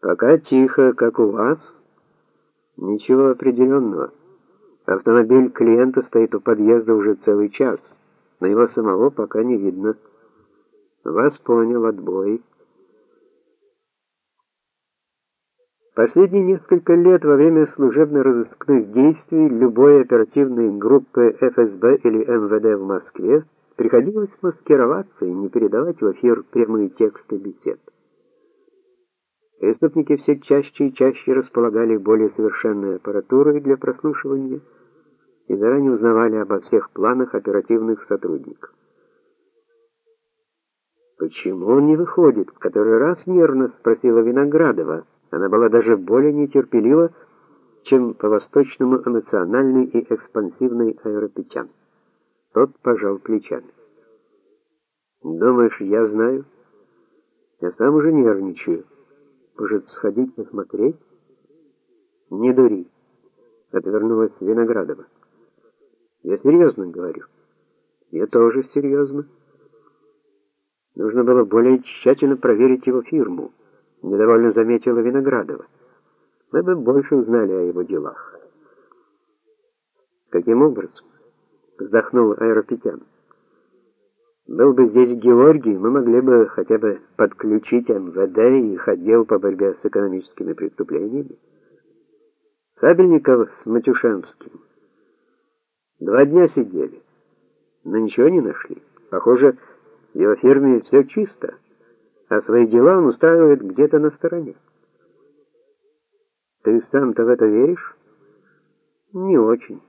Пока тихо, как у вас. Ничего определенного. Автомобиль клиента стоит у подъезда уже целый час, но его самого пока не видно. Вас понял, отбой. Последние несколько лет во время служебно-розыскных действий любой оперативной группы ФСБ или МВД в Москве приходилось маскироваться и не передавать в эфир прямые тексты бесед. Преступники все чаще и чаще располагали более совершенной аппаратурой для прослушивания и заранее узнавали обо всех планах оперативных сотрудников. Почему он не выходит? В который раз нервно спросила Виноградова. Она была даже более нетерпелива, чем по-восточному эмоциональный и экспансивный аэропетян. Тот пожал плечами. Думаешь, я знаю? Я сам уже нервничаю. Может, сходить посмотреть? Не дури, отвернулась Виноградова. Я серьезно говорю. Я тоже серьезно. Нужно было более тщательно проверить его фирму, недовольно заметила Виноградова. Мы бы больше узнали о его делах. Каким образом? вздохнул Аэропетян. Был бы здесь Георгий, мы могли бы хотя бы подключить МВД и их отдел по борьбе с экономическими преступлениями. Сабельников с Матюшевским. Два дня сидели, но ничего не нашли. Похоже, в его фирме все чисто, а свои дела он устраивает где-то на стороне. Ты сам-то в это веришь? Не очень.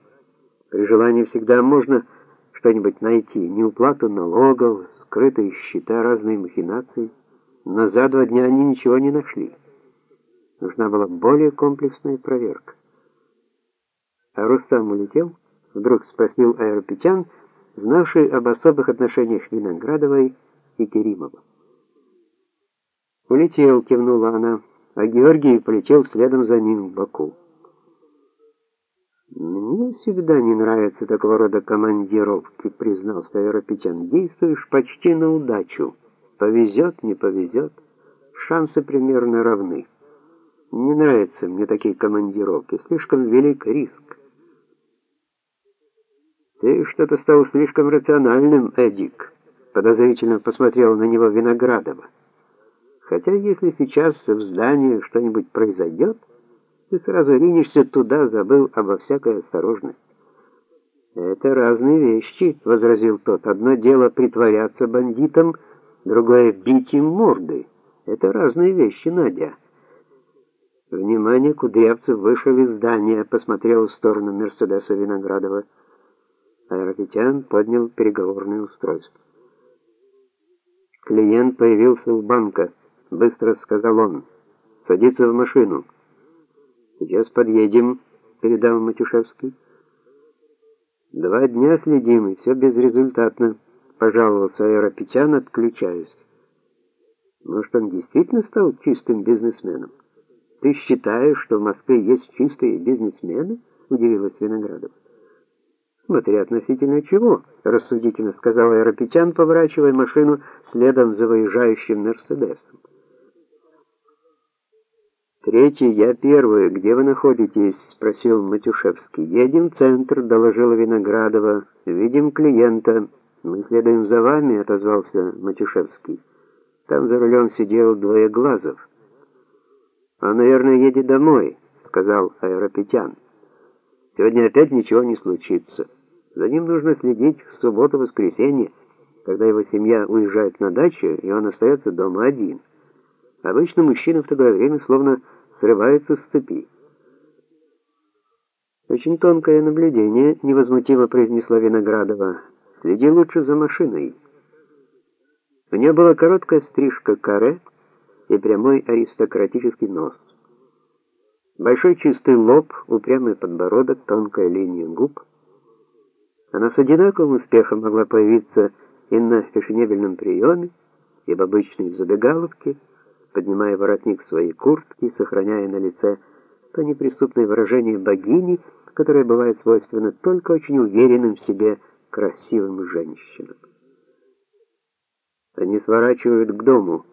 При желании всегда можно что-нибудь найти, неуплату налогов, скрытые счета, разные махинации, но за два дня они ничего не нашли. Нужна была более комплексная проверка. А Рустам улетел? Вдруг спросил Аэропетян, знавший об особых отношениях Виноградовой и Керимова. Улетел, кивнула она, а Георгий полетел следом за ним в Баку. Мне всегда не нравятся такого рода командировки, признался Аэропетян. Действуешь почти на удачу. Повезет, не повезет, шансы примерно равны. Не нравятся мне такие командировки, слишком велик риск. Ты что-то стал слишком рациональным, Эдик, подозрительно посмотрел на него Виноградова. Хотя если сейчас в здании что-нибудь произойдет, ты сразу ринешься туда, забыл обо всякой осторожности. Это разные вещи, возразил тот. Одно дело притворяться бандитом, другое бить им морды. Это разные вещи, Надя. Внимание, Кудрявцев вышел из здания, посмотрел в сторону Мерседеса Виноградова. Аэропетян поднял переговорное устройство. Клиент появился у банка, быстро сказал он. Садится в машину. Сейчас подъедем, передал Матюшевский. Два дня следим, и все безрезультатно, пожаловался Аэропетян, отключаясь. Может, он действительно стал чистым бизнесменом? Ты считаешь, что в Москве есть чистые бизнесмены? удивилась Виноградов. Смотри относительно чего, рассудительно сказал Аэропетян, поворачивая машину следом за выезжающим Мерседесом. Третий, я первый. Где вы находитесь? спросил Матюшевский. Едем в центр, доложила Виноградова. Видим клиента. Мы следуем за вами, отозвался Матюшевский. Там за рулем сидел двоеглазов. Он, наверное, едет домой, сказал Аэропетян. Сегодня опять ничего не случится. За ним нужно следить в субботу-воскресенье, когда его семья уезжает на дачу, и он остается дома один. Обычно мужчина в такое время словно срывается с цепи. Очень тонкое наблюдение, невозмутимо произнесла Виноградова. Следи лучше за машиной. У нее была короткая стрижка каре и прямой аристократический нос. Большой чистый лоб, упрямый подбородок, тонкая линия губ. Она с одинаковым успехом могла появиться и на фешенебельном приеме, и в обычной забегаловке, поднимая воротник своей куртки, сохраняя на лице то неприступное выражение богини, которое бывает свойственно только очень уверенным в себе красивым женщинам. Они сворачивают к дому,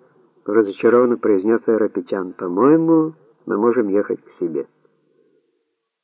разочарованно произнес Айрапетян. По-моему, мы можем ехать к себе.